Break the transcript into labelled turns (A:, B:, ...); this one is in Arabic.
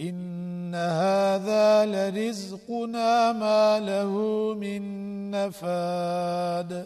A: إن هذا لرزقنا ما له من نفاد